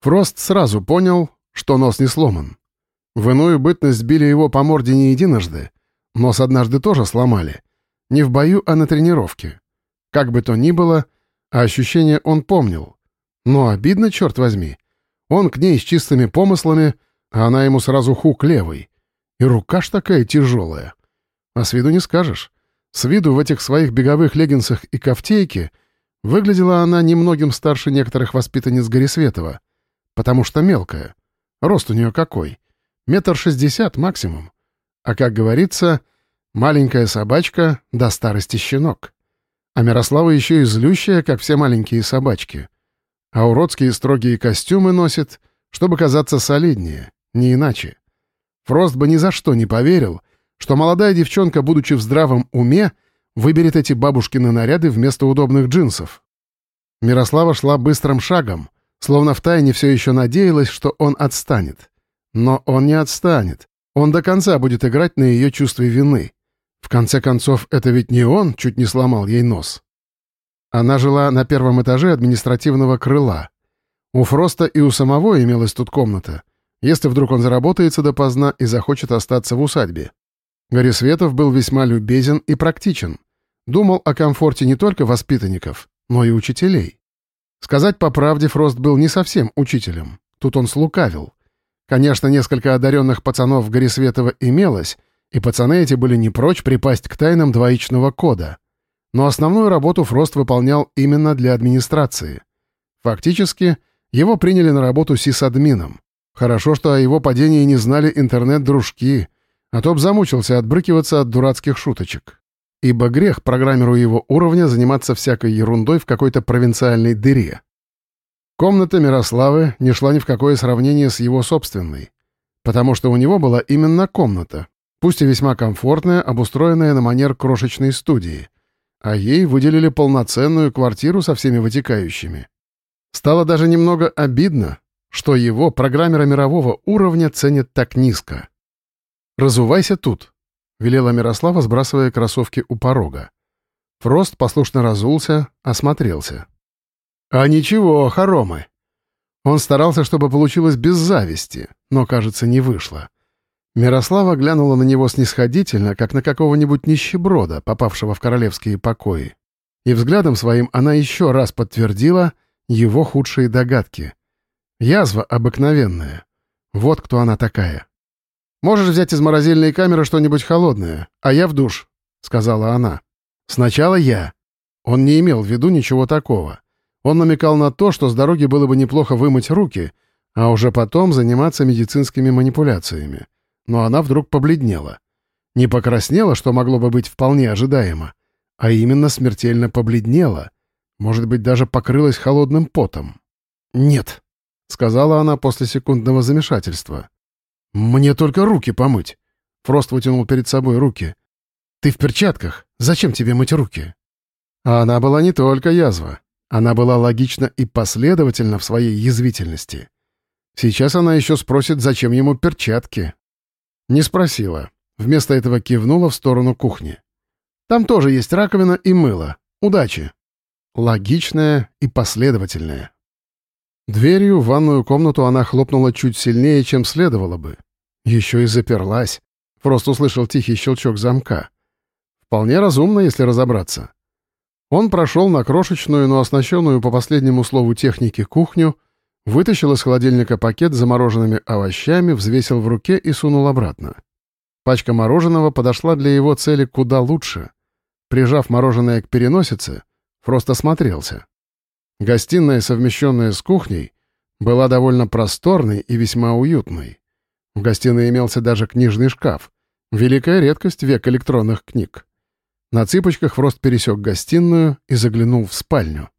Фрост сразу понял, что нос не сломан. В иную бытность били его по морде не единожды, нос однажды тоже сломали. Не в бою, а на тренировке. Как бы то ни было, а ощущение он помнил. Но обидно, черт возьми. Он к ней с чистыми помыслами, а она ему сразу хук левый. И рука ж такая тяжелая. А с виду не скажешь. С виду в этих своих беговых леггинсах и кофтейке выглядела она немногим старше некоторых воспитанниц Горисветова, потому что мелкая. Рост у нее какой? Метр шестьдесят максимум. А как говорится, маленькая собачка до старости щенок. А Мирослава еще и злющая, как все маленькие собачки. А уродские строгие костюмы носит, чтобы казаться солиднее, не иначе. Фрост бы ни за что не поверил, что молодая девчонка, будучи в здравом уме, выберет эти бабушкины наряды вместо удобных джинсов. Мирослава шла быстрым шагом, словно втайне все еще надеялась, что он отстанет. Но он не отстанет. Он до конца будет играть на ее чувстве вины. В конце концов, это ведь не он чуть не сломал ей нос. Она жила на первом этаже административного крыла. У Фроста и у самого имелась тут комната, если вдруг он заработается допоздна и захочет остаться в усадьбе. Горисветов был весьма любезен и практичен. Думал о комфорте не только воспитанников, но и учителей. Сказать по правде, Фрост был не совсем учителем. Тут он слукавил. Конечно, несколько одаренных пацанов Горисветова имелось, и пацаны эти были не прочь припасть к тайнам двоичного кода. Но основную работу Фрост выполнял именно для администрации. Фактически, его приняли на работу сисадмином. Хорошо, что о его падении не знали интернет-дружки — а то б замучился отбрыкиваться от дурацких шуточек. Ибо грех программеру его уровня заниматься всякой ерундой в какой-то провинциальной дыре. Комната Мирославы не шла ни в какое сравнение с его собственной, потому что у него была именно комната, пусть и весьма комфортная, обустроенная на манер крошечной студии, а ей выделили полноценную квартиру со всеми вытекающими. Стало даже немного обидно, что его, программера мирового уровня, ценят так низко. «Разувайся тут», — велела Мирослава, сбрасывая кроссовки у порога. Фрост послушно разулся, осмотрелся. «А ничего, хоромы». Он старался, чтобы получилось без зависти, но, кажется, не вышло. Мирослава глянула на него снисходительно, как на какого-нибудь нищеброда, попавшего в королевские покои. И взглядом своим она еще раз подтвердила его худшие догадки. Язва обыкновенная. Вот кто она такая. Можешь взять из морозильной камеры что-нибудь холодное, а я в душ», — сказала она. «Сначала я». Он не имел в виду ничего такого. Он намекал на то, что с дороги было бы неплохо вымыть руки, а уже потом заниматься медицинскими манипуляциями. Но она вдруг побледнела. Не покраснела, что могло бы быть вполне ожидаемо, а именно смертельно побледнела, может быть, даже покрылась холодным потом. «Нет», — сказала она после секундного замешательства. «Мне только руки помыть». Фрост вытянул перед собой руки. «Ты в перчатках. Зачем тебе мыть руки?» А она была не только язва. Она была логична и последовательна в своей язвительности. Сейчас она еще спросит, зачем ему перчатки. Не спросила. Вместо этого кивнула в сторону кухни. «Там тоже есть раковина и мыло. Удачи!» Логичная и последовательная. Дверью в ванную комнату она хлопнула чуть сильнее, чем следовало бы. Еще и заперлась. Просто услышал тихий щелчок замка. Вполне разумно, если разобраться. Он прошел на крошечную, но оснащенную по последнему слову техники кухню, вытащил из холодильника пакет с замороженными овощами, взвесил в руке и сунул обратно. Пачка мороженого подошла для его цели куда лучше. Прижав мороженое к переносице, просто смотрелся. Гостиная, совмещенная с кухней, была довольно просторной и весьма уютной. В гостиной имелся даже книжный шкаф. Великая редкость век электронных книг. На цыпочках Фрост пересек гостиную и заглянул в спальню.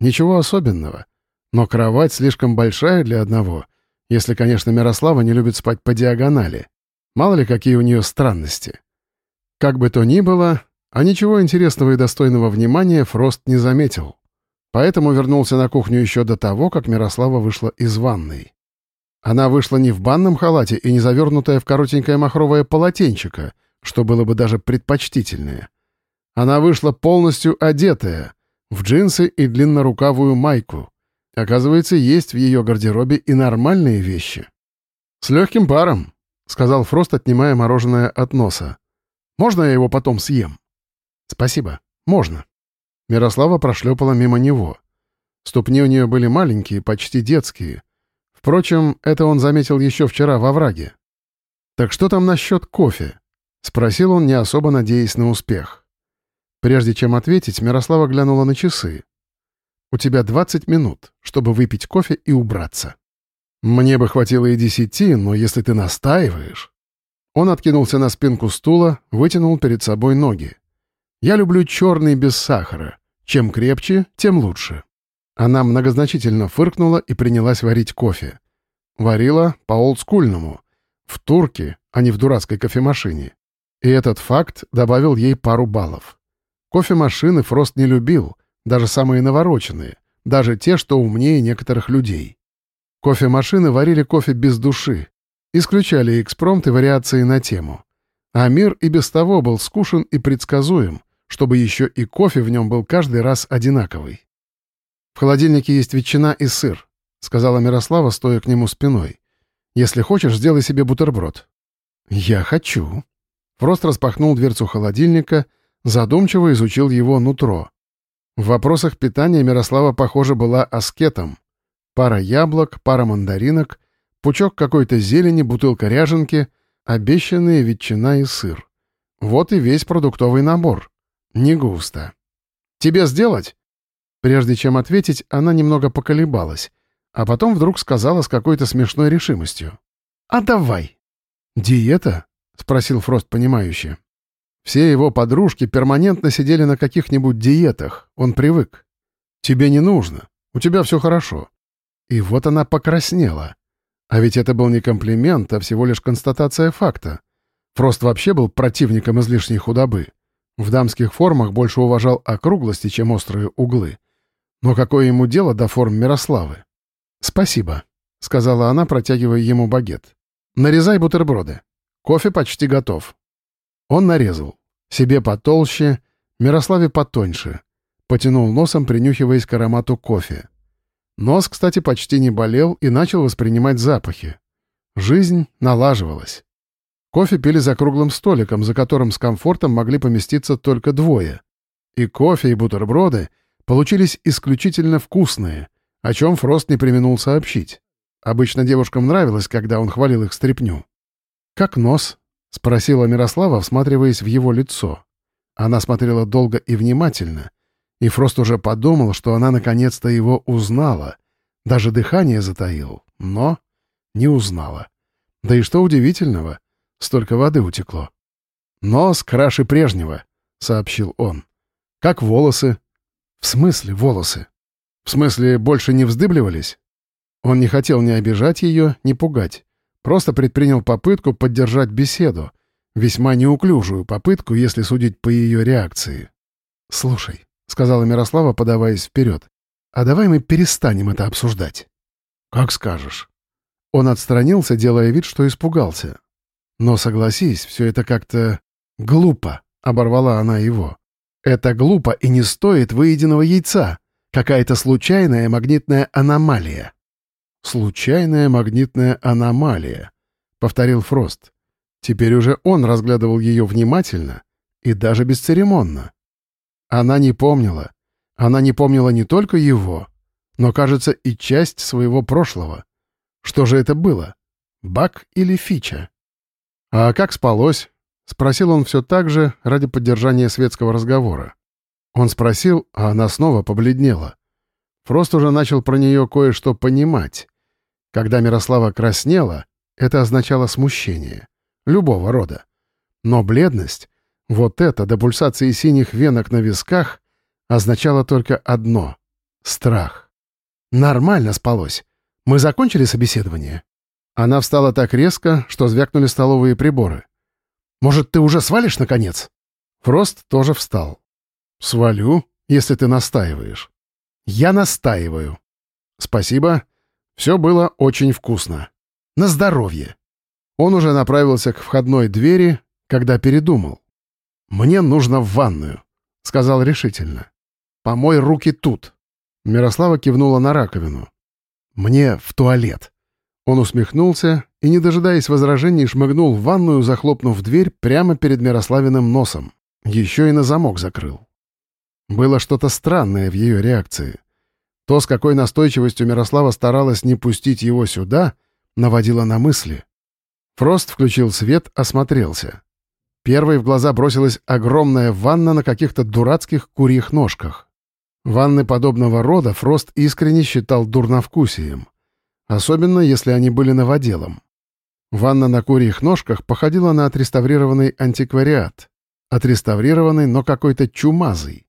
Ничего особенного. Но кровать слишком большая для одного, если, конечно, Мирослава не любит спать по диагонали. Мало ли, какие у нее странности. Как бы то ни было, а ничего интересного и достойного внимания Фрост не заметил. Поэтому вернулся на кухню еще до того, как Мирослава вышла из ванной. Она вышла не в банном халате и не завернутая в коротенькое махровое полотенчико, что было бы даже предпочтительнее. Она вышла полностью одетая, в джинсы и длиннорукавую майку. Оказывается, есть в ее гардеробе и нормальные вещи. «С легким паром», — сказал Фрост, отнимая мороженое от носа. «Можно я его потом съем?» «Спасибо. Можно». Мирослава прошлепала мимо него. Ступни у нее были маленькие, почти детские. Впрочем, это он заметил еще вчера во враге. «Так что там насчет кофе?» — спросил он, не особо надеясь на успех. Прежде чем ответить, Мирослава глянула на часы. «У тебя 20 минут, чтобы выпить кофе и убраться». «Мне бы хватило и десяти, но если ты настаиваешь...» Он откинулся на спинку стула, вытянул перед собой ноги. «Я люблю черный без сахара. Чем крепче, тем лучше». Она многозначительно фыркнула и принялась варить кофе. Варила по олдскульному, в турке, а не в дурацкой кофемашине. И этот факт добавил ей пару баллов. Кофемашины Фрост не любил, даже самые навороченные, даже те, что умнее некоторых людей. Кофемашины варили кофе без души, исключали экспромт и вариации на тему. А мир и без того был скушен и предсказуем, чтобы еще и кофе в нем был каждый раз одинаковый. «В холодильнике есть ветчина и сыр», — сказала Мирослава, стоя к нему спиной. «Если хочешь, сделай себе бутерброд». «Я хочу». Фрост распахнул дверцу холодильника, задумчиво изучил его нутро. В вопросах питания Мирослава, похоже, была аскетом. Пара яблок, пара мандаринок, пучок какой-то зелени, бутылка ряженки, обещанные ветчина и сыр. Вот и весь продуктовый набор. Не густо. «Тебе сделать?» Прежде чем ответить, она немного поколебалась, а потом вдруг сказала с какой-то смешной решимостью. «А давай!» «Диета?» — спросил Фрост понимающе. Все его подружки перманентно сидели на каких-нибудь диетах, он привык. «Тебе не нужно, у тебя все хорошо». И вот она покраснела. А ведь это был не комплимент, а всего лишь констатация факта. Фрост вообще был противником излишней худобы. В дамских формах больше уважал округлости, чем острые углы. Но какое ему дело до форм Мирославы? «Спасибо», — сказала она, протягивая ему багет. «Нарезай бутерброды. Кофе почти готов». Он нарезал. Себе потолще, Мирославе потоньше. Потянул носом, принюхиваясь к аромату кофе. Нос, кстати, почти не болел и начал воспринимать запахи. Жизнь налаживалась. Кофе пили за круглым столиком, за которым с комфортом могли поместиться только двое. И кофе, и бутерброды — получились исключительно вкусные, о чем Фрост не применул сообщить. Обычно девушкам нравилось, когда он хвалил их стряпню. «Как нос?» — спросила Мирослава, всматриваясь в его лицо. Она смотрела долго и внимательно, и Фрост уже подумал, что она наконец-то его узнала. Даже дыхание затаил, но не узнала. Да и что удивительного, столько воды утекло. «Нос краше прежнего», — сообщил он. «Как волосы?» «В смысле волосы? В смысле больше не вздыбливались?» Он не хотел ни обижать ее, ни пугать. Просто предпринял попытку поддержать беседу. Весьма неуклюжую попытку, если судить по ее реакции. «Слушай», — сказала Мирослава, подаваясь вперед, «а давай мы перестанем это обсуждать». «Как скажешь». Он отстранился, делая вид, что испугался. «Но согласись, все это как-то глупо», — оборвала она его. Это глупо и не стоит выеденного яйца. Какая-то случайная магнитная аномалия. «Случайная магнитная аномалия», — повторил Фрост. Теперь уже он разглядывал ее внимательно и даже бесцеремонно. Она не помнила. Она не помнила не только его, но, кажется, и часть своего прошлого. Что же это было? Бак или фича? А как спалось? — спросил он все так же ради поддержания светского разговора. Он спросил, а она снова побледнела. Фрост уже начал про нее кое-что понимать. Когда Мирослава краснела, это означало смущение. Любого рода. Но бледность, вот это до пульсации синих венок на висках, означало только одно — страх. «Нормально спалось. Мы закончили собеседование?» Она встала так резко, что звякнули столовые приборы. Может, ты уже свалишь, наконец?» Фрост тоже встал. «Свалю, если ты настаиваешь». «Я настаиваю». «Спасибо. Все было очень вкусно. На здоровье». Он уже направился к входной двери, когда передумал. «Мне нужно в ванную», — сказал решительно. «Помой руки тут». Мирослава кивнула на раковину. «Мне в туалет». Он усмехнулся и, не дожидаясь возражений, шмыгнул в ванную, захлопнув дверь прямо перед Мирославиным носом. Еще и на замок закрыл. Было что-то странное в ее реакции. То, с какой настойчивостью Мирослава старалась не пустить его сюда, наводило на мысли. Фрост включил свет, осмотрелся. Первой в глаза бросилась огромная ванна на каких-то дурацких курьих ножках. Ванны подобного рода Фрост искренне считал дурновкусием. Особенно, если они были новоделом. Ванна на курьих ножках походила на отреставрированный антиквариат. Отреставрированный, но какой-то чумазый.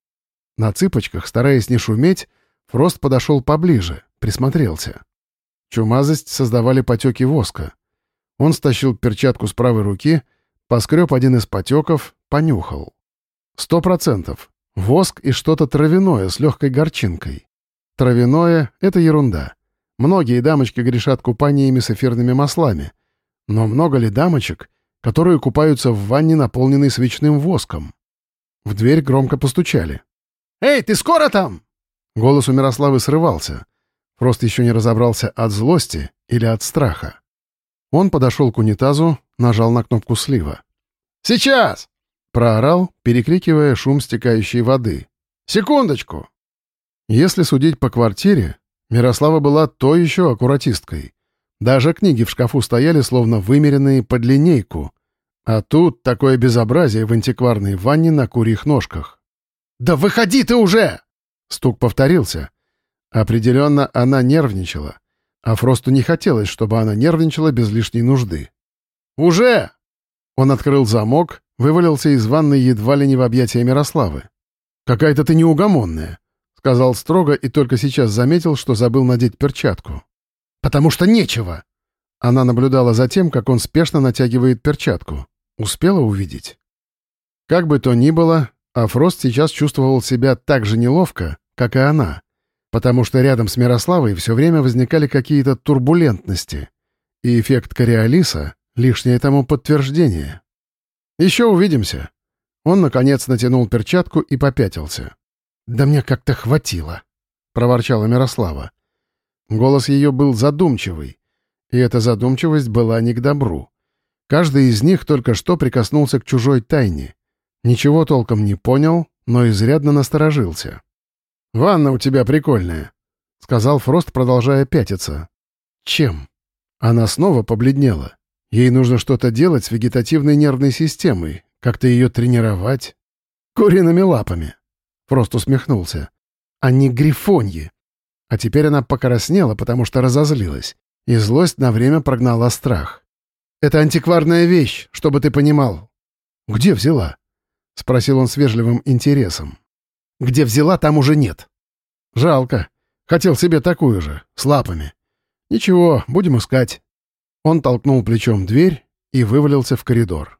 На цыпочках, стараясь не шуметь, Фрост подошел поближе, присмотрелся. Чумазость создавали потеки воска. Он стащил перчатку с правой руки, поскреб один из потеков, понюхал. Сто процентов. Воск и что-то травяное с легкой горчинкой. Травяное — это ерунда. Многие дамочки грешат купаниями с эфирными маслами. Но много ли дамочек, которые купаются в ванне, наполненной свечным воском? В дверь громко постучали. «Эй, ты скоро там?» Голос у Мирославы срывался. Просто еще не разобрался от злости или от страха. Он подошел к унитазу, нажал на кнопку слива. «Сейчас!» — проорал, перекрикивая шум стекающей воды. «Секундочку!» Если судить по квартире, Мирослава была то еще аккуратисткой. Даже книги в шкафу стояли, словно вымеренные под линейку. А тут такое безобразие в антикварной ванне на курьих ножках. «Да выходи ты уже!» Стук повторился. Определенно, она нервничала. А Фросту не хотелось, чтобы она нервничала без лишней нужды. «Уже!» Он открыл замок, вывалился из ванной едва ли не в объятия Мирославы. «Какая-то ты неугомонная», — сказал строго и только сейчас заметил, что забыл надеть перчатку. «Потому что нечего!» Она наблюдала за тем, как он спешно натягивает перчатку. Успела увидеть? Как бы то ни было, а Фрост сейчас чувствовал себя так же неловко, как и она, потому что рядом с Мирославой все время возникали какие-то турбулентности, и эффект Кориолиса — лишнее тому подтверждение. «Еще увидимся». Он, наконец, натянул перчатку и попятился. «Да мне как-то хватило», — проворчала Мирослава. Голос ее был задумчивый, и эта задумчивость была не к добру. Каждый из них только что прикоснулся к чужой тайне. Ничего толком не понял, но изрядно насторожился. «Ванна у тебя прикольная», — сказал Фрост, продолжая пятиться. «Чем?» Она снова побледнела. Ей нужно что-то делать с вегетативной нервной системой, как-то ее тренировать. «Куриными лапами», — Фрост усмехнулся. «Они грифоньи». А теперь она покраснела, потому что разозлилась, и злость на время прогнала страх. «Это антикварная вещь, чтобы ты понимал». «Где взяла?» — спросил он с вежливым интересом. «Где взяла, там уже нет». «Жалко. Хотел себе такую же, с лапами. Ничего, будем искать». Он толкнул плечом дверь и вывалился в коридор.